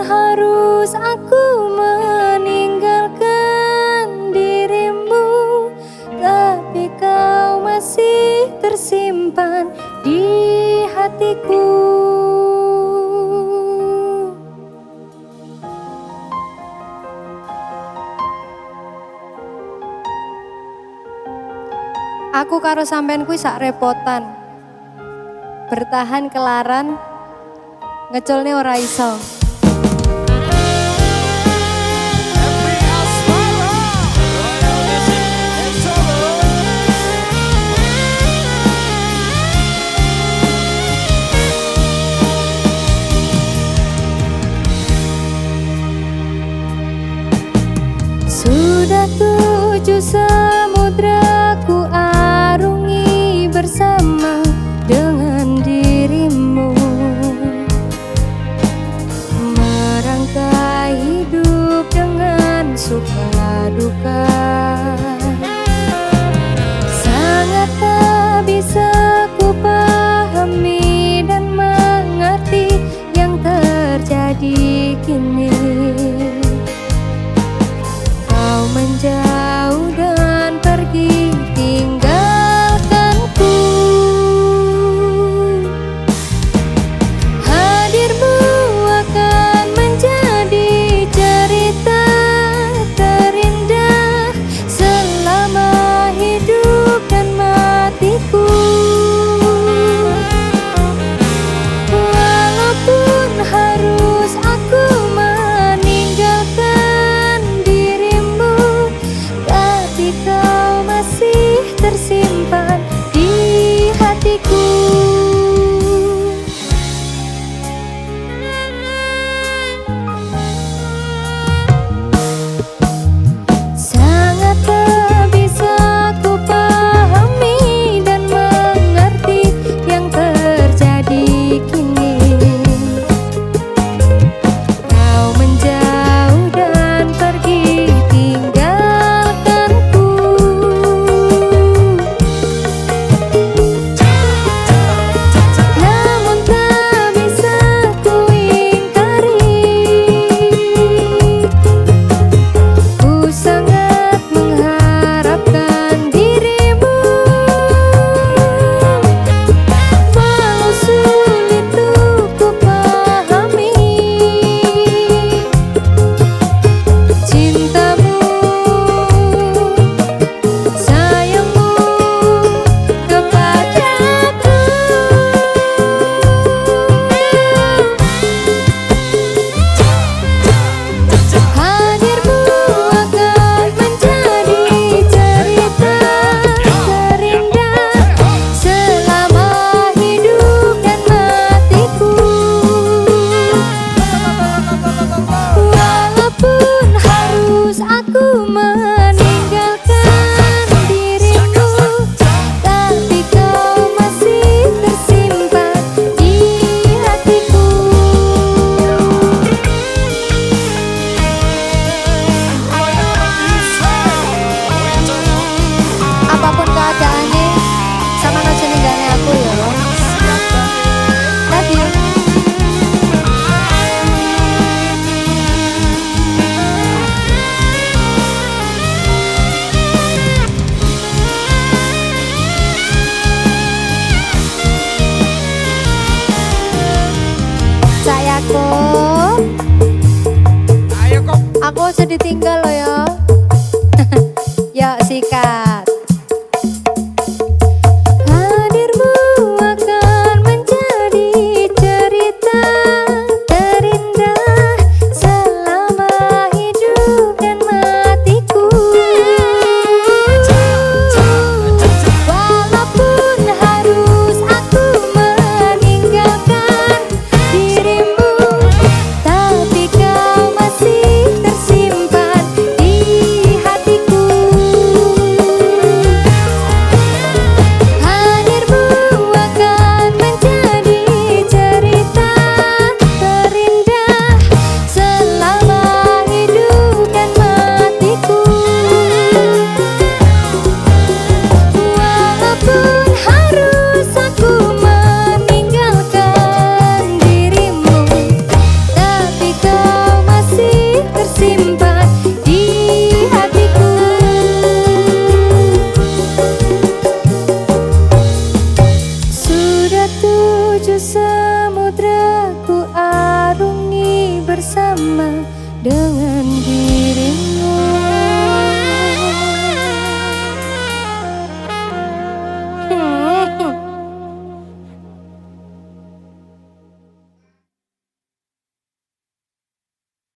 harus aku meninggalkan dirimu Tapi kau masih tersimpan di hatiku Aku karo sampean kuwi repotan. Bertahan kelaran ngecol ora iso. in Aku sudah ditinggal loh ya.